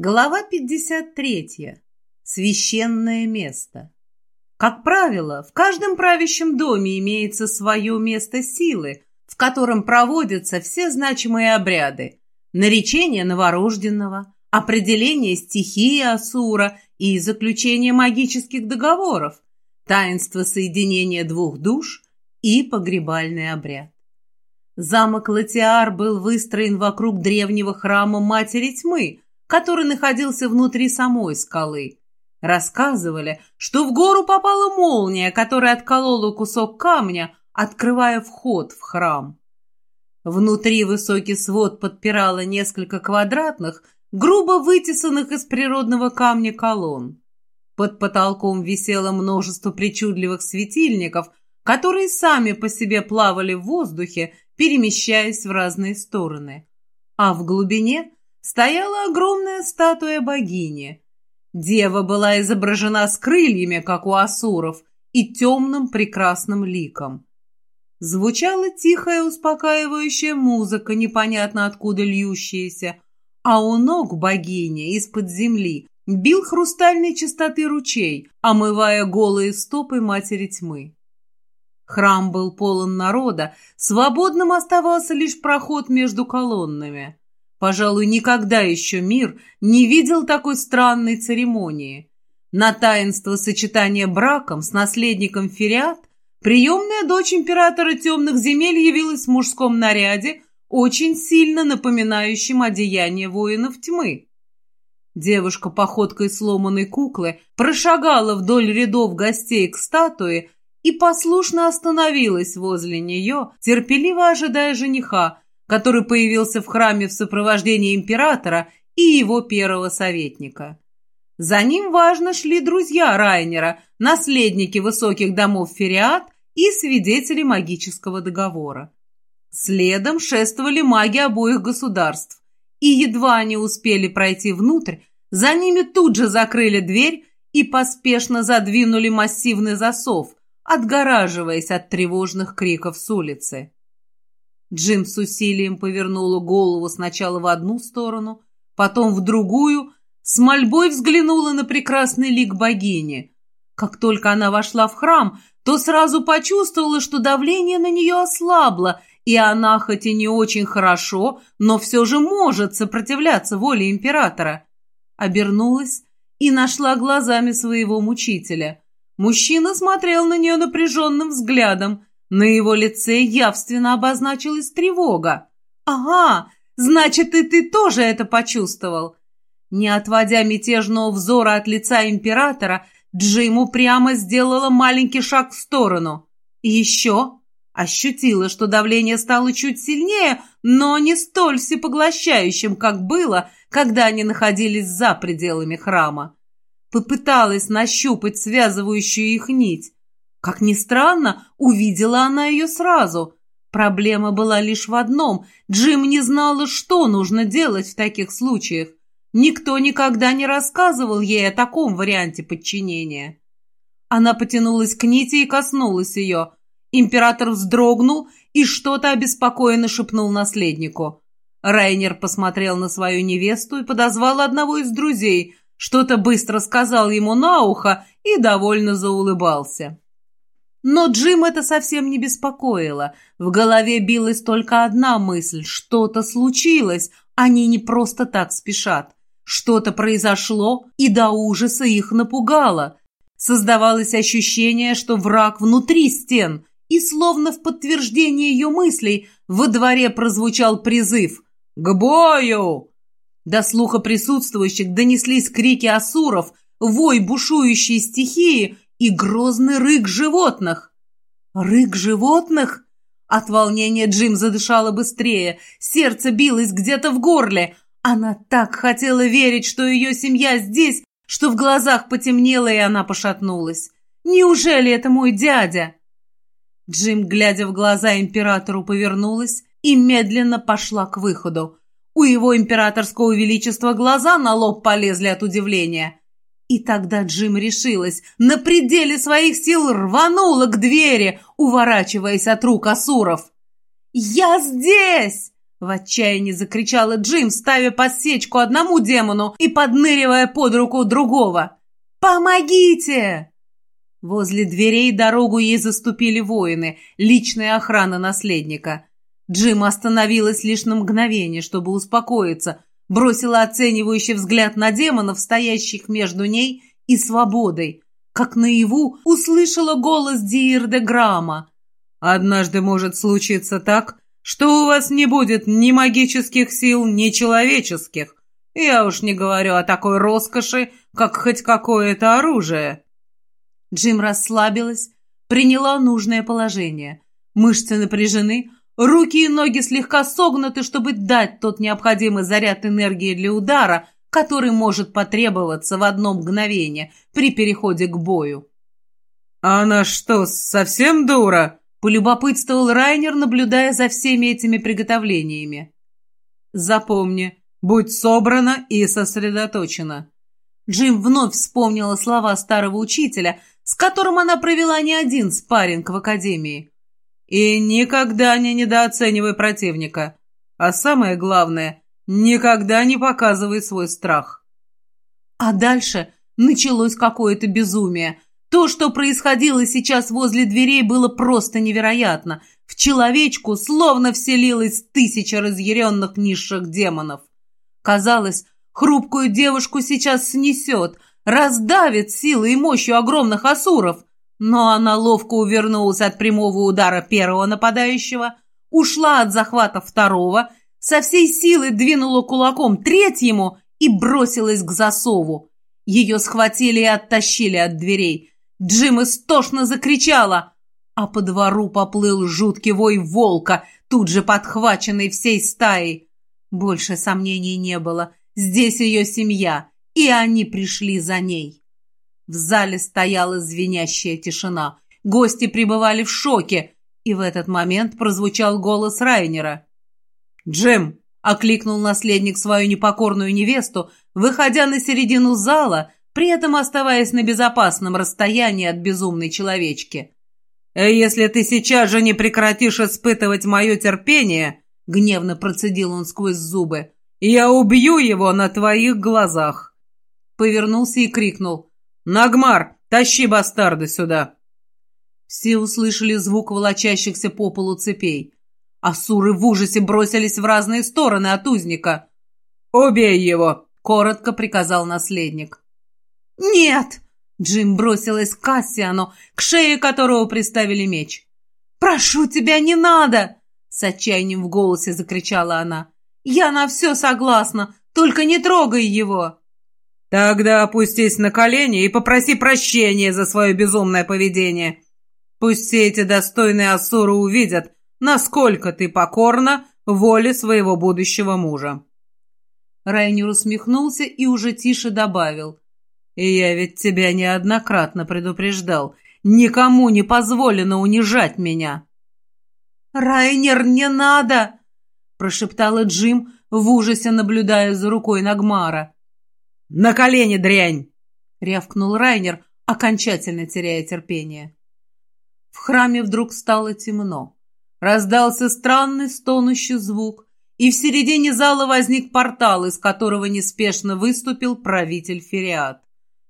Глава 53. Священное место. Как правило, в каждом правящем доме имеется свое место силы, в котором проводятся все значимые обряды. Наречение новорожденного, определение стихии Асура и заключение магических договоров, таинство соединения двух душ и погребальный обряд. Замок Латиар был выстроен вокруг древнего храма Матери Тьмы – который находился внутри самой скалы. Рассказывали, что в гору попала молния, которая отколола кусок камня, открывая вход в храм. Внутри высокий свод подпирало несколько квадратных, грубо вытесанных из природного камня колонн. Под потолком висело множество причудливых светильников, которые сами по себе плавали в воздухе, перемещаясь в разные стороны. А в глубине стояла огромная статуя богини. Дева была изображена с крыльями, как у асуров, и темным прекрасным ликом. Звучала тихая успокаивающая музыка, непонятно откуда льющаяся, а у ног богини из-под земли бил хрустальной чистоты ручей, омывая голые стопы матери тьмы. Храм был полон народа, свободным оставался лишь проход между колоннами. Пожалуй, никогда еще мир не видел такой странной церемонии. На таинство сочетания браком с наследником Фериат приемная дочь императора темных земель явилась в мужском наряде, очень сильно напоминающем одеяние воинов тьмы. Девушка походкой сломанной куклы прошагала вдоль рядов гостей к статуе и послушно остановилась возле нее, терпеливо ожидая жениха, который появился в храме в сопровождении императора и его первого советника. За ним важно шли друзья Райнера, наследники высоких домов Фериат и свидетели магического договора. Следом шествовали маги обоих государств, и едва они успели пройти внутрь, за ними тут же закрыли дверь и поспешно задвинули массивный засов, отгораживаясь от тревожных криков с улицы. Джим с усилием повернула голову сначала в одну сторону, потом в другую, с мольбой взглянула на прекрасный лик богини. Как только она вошла в храм, то сразу почувствовала, что давление на нее ослабло, и она, хоть и не очень хорошо, но все же может сопротивляться воле императора. Обернулась и нашла глазами своего мучителя. Мужчина смотрел на нее напряженным взглядом, на его лице явственно обозначилась тревога. «Ага, значит, и ты тоже это почувствовал!» Не отводя мятежного взора от лица императора, Джиму прямо сделала маленький шаг в сторону. Еще ощутила, что давление стало чуть сильнее, но не столь всепоглощающим, как было, когда они находились за пределами храма. Попыталась нащупать связывающую их нить, как ни странно, увидела она ее сразу. Проблема была лишь в одном. Джим не знала, что нужно делать в таких случаях. Никто никогда не рассказывал ей о таком варианте подчинения. Она потянулась к нити и коснулась ее. Император вздрогнул и что-то обеспокоенно шепнул наследнику. Райнер посмотрел на свою невесту и подозвал одного из друзей, что-то быстро сказал ему на ухо и довольно заулыбался. Но Джим это совсем не беспокоило. В голове билась только одна мысль – что-то случилось, они не просто так спешат. Что-то произошло, и до ужаса их напугало. Создавалось ощущение, что враг внутри стен, и словно в подтверждение ее мыслей во дворе прозвучал призыв «К бою!». До слуха присутствующих донеслись крики асуров, вой бушующей стихии и грозный рык животных. Рык животных? От волнения Джим задышала быстрее, сердце билось где-то в горле. Она так хотела верить, что ее семья здесь, что в глазах потемнело, и она пошатнулась. «Неужели это мой дядя?» Джим, глядя в глаза императору, повернулась и медленно пошла к выходу. У его императорского величества глаза на лоб полезли от удивления. И тогда Джим решилась, на пределе своих сил рванула к двери, уворачиваясь от рук Асуров. «Я здесь!» В отчаянии закричала Джим, ставя подсечку одному демону и подныривая под руку другого. «Помогите!» Возле дверей дорогу ей заступили воины, личная охрана наследника. Джим остановилась лишь на мгновение, чтобы успокоиться, бросила оценивающий взгляд на демонов, стоящих между ней и свободой. Как наяву услышала голос Диирде Грама. «Однажды может случиться так, что у вас не будет ни магических сил, ни человеческих. Я уж не говорю о такой роскоши, как хоть какое-то оружие». Джим расслабилась, приняла нужное положение. Мышцы напряжены, руки и ноги слегка согнуты, чтобы дать тот необходимый заряд энергии для удара, который может потребоваться в одно мгновение при переходе к бою. «Она что, совсем дура?» — полюбопытствовал Райнер, наблюдая за всеми этими приготовлениями. «Запомни, будь собрана и сосредоточена». Джим вновь вспомнила слова старого учителя, с которым она провела не один спарринг в академии. И никогда не недооценивай противника. А самое главное, никогда не показывай свой страх. А дальше началось какое-то безумие. То, что происходило сейчас возле дверей, было просто невероятно. В человечку словно вселилось тысяча разъяренных низших демонов. Казалось, хрупкую девушку сейчас снесет, раздавит силой и мощью огромных асуров. Но она ловко увернулась от прямого удара первого нападающего, ушла от захвата второго, со всей силы двинула кулаком третьему и бросилась к засову. Ее схватили и оттащили от дверей. Джим истошно закричала, а по двору поплыл жуткий вой волка, тут же подхваченный всей стаей. Больше сомнений не было. Здесь ее семья, и они пришли за ней. В зале стояла звенящая тишина. Гости пребывали в шоке, и в этот момент прозвучал голос Райнера. «Джим!» — окликнул наследник свою непокорную невесту, выходя на середину зала, при этом оставаясь на безопасном расстоянии от безумной человечки. «Э, «Если ты сейчас же не прекратишь испытывать мое терпение», — гневно процедил он сквозь зубы, «Я убью его на твоих глазах!» Повернулся и крикнул. «Нагмар, тащи бастарда сюда!» Все услышали звук волочащихся по полу цепей. Асуры в ужасе бросились в разные стороны от узника. «Убей его!» — коротко приказал наследник. «Нет!» — Джим бросилась к Кассиану, к шее которого приставили меч. «Прошу тебя, не надо!» — с отчаянием в голосе закричала она. «Я на все согласна, только не трогай его!» «Тогда опустись на колени и попроси прощения за свое безумное поведение. Пусть все эти достойные Ассуры увидят, насколько ты покорна воле своего будущего мужа». Райнер усмехнулся и уже тише добавил. «И я ведь тебя неоднократно предупреждал. Никому не позволено унижать меня». «Райнер, не надо!» прошептала Джим, в ужасе наблюдая за рукой Нагмара. «На колени, дрянь!» — рявкнул Райнер, окончательно теряя терпение. В храме вдруг стало темно. Раздался странный стонущий звук, и в середине зала возник портал, из которого неспешно выступил правитель Фериат.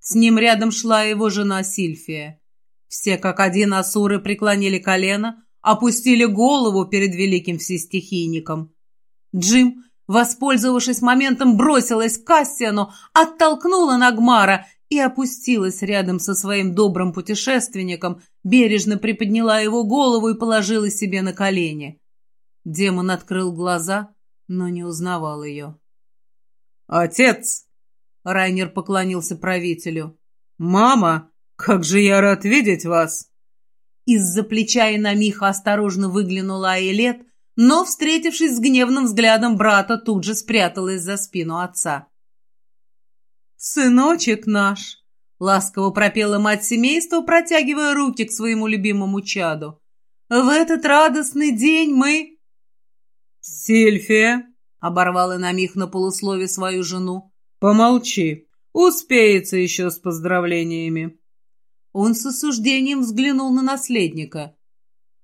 С ним рядом шла его жена Сильфия. Все как один асуры преклонили колено, опустили голову перед великим всестихийником. Джим, воспользовавшись моментом, бросилась к Кассиану, оттолкнула Нагмара и опустилась рядом со своим добрым путешественником, бережно приподняла его голову и положила себе на колени. Демон открыл глаза, но не узнавал ее. «Отец!» — Райнер поклонился правителю. «Мама, как же я рад видеть вас!» Из-за плеча и на миха осторожно выглянула Айлет, но, встретившись с гневным взглядом брата, тут же спряталась за спину отца. «Сыночек наш!» — ласково пропела мать семейства, протягивая руки к своему любимому чаду. «В этот радостный день мы...» «Сильфия!» — оборвала на миг на полуслове свою жену. «Помолчи. Успеется еще с поздравлениями». Он с осуждением взглянул на наследника.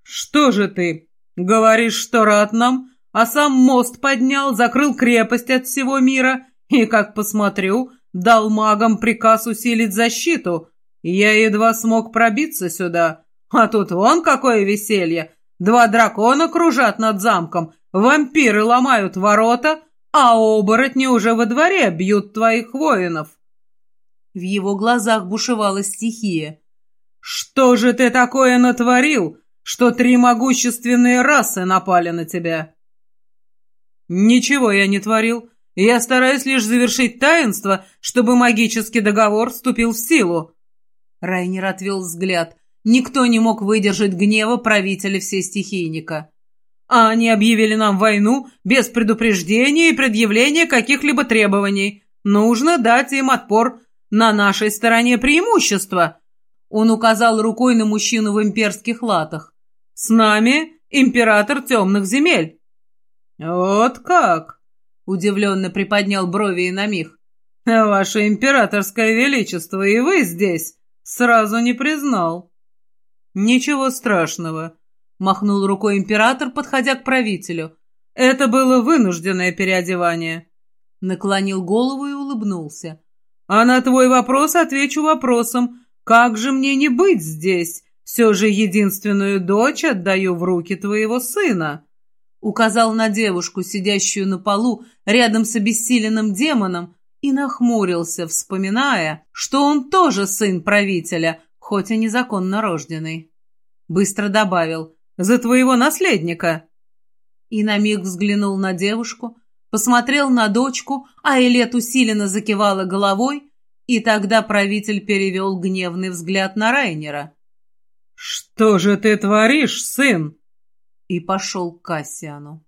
«Что же ты? Говоришь, что рад нам, а сам мост поднял, закрыл крепость от всего мира и, как посмотрю, дал магам приказ усилить защиту. Я едва смог пробиться сюда, а тут вон какое веселье. Два дракона кружат над замком, вампиры ломают ворота, а оборотни уже во дворе бьют твоих воинов. В его глазах бушевала стихия. «Что же ты такое натворил, что три могущественные расы напали на тебя?» «Ничего я не творил. Я стараюсь лишь завершить таинство, чтобы магический договор вступил в силу». Райнер отвел взгляд. Никто не мог выдержать гнева правителя всестихийника. «А они объявили нам войну без предупреждения и предъявления каких-либо требований. Нужно дать им отпор. На нашей стороне преимущество». Он указал рукой на мужчину в имперских латах. «С нами император темных земель». «Вот как?» — удивленно приподнял брови и на миг. «Ваше императорское величество, и вы здесь?» Сразу не признал. «Ничего страшного», — махнул рукой император, подходя к правителю. «Это было вынужденное переодевание». Наклонил голову и улыбнулся. «А на твой вопрос отвечу вопросом. Как же мне не быть здесь? Все же единственную дочь отдаю в руки твоего сына». Указал на девушку, сидящую на полу рядом с обессиленным демоном, и нахмурился, вспоминая, что он тоже сын правителя, хоть и незаконно рожденный. Быстро добавил «За твоего наследника!» И на миг взглянул на девушку, посмотрел на дочку, а Элет усиленно закивала головой, и тогда правитель перевел гневный взгляд на Райнера. «Что же ты творишь, сын?» И пошел к Кассиану.